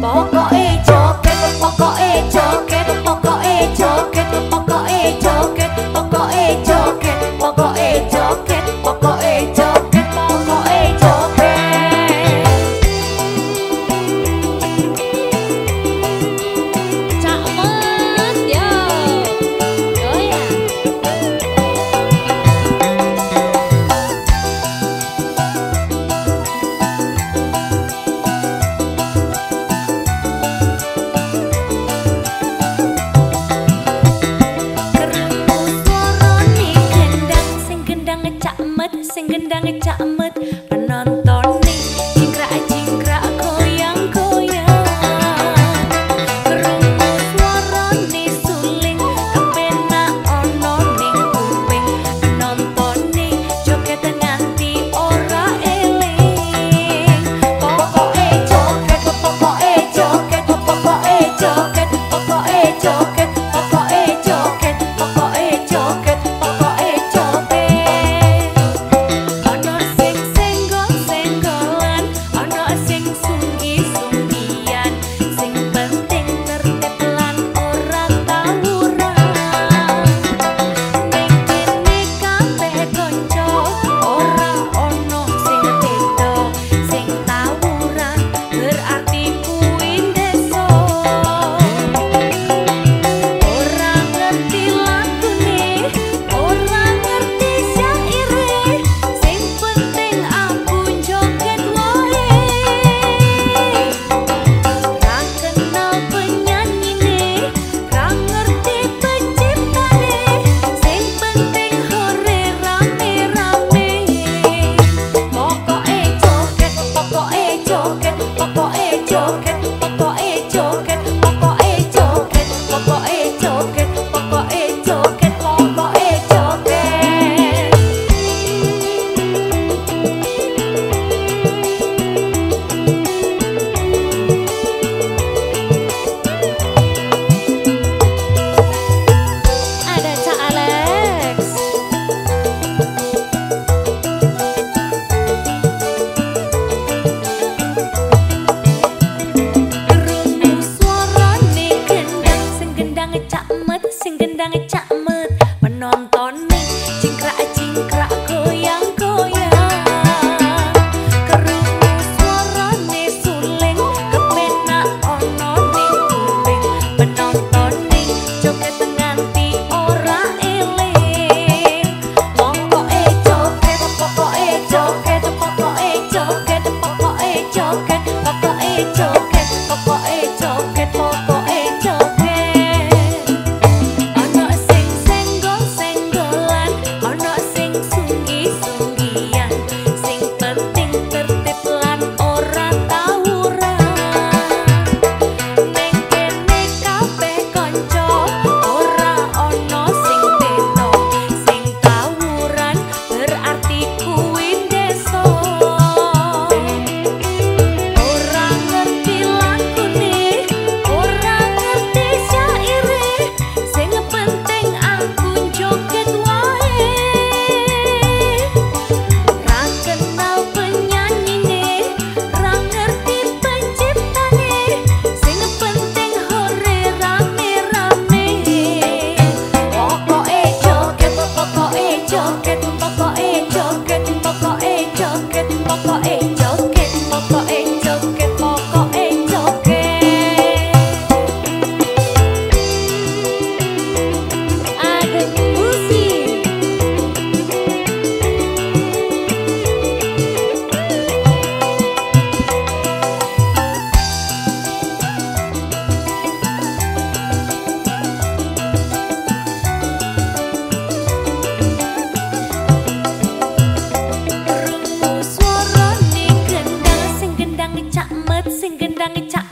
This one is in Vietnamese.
报告。Sinh ngân đang chạm đang chạm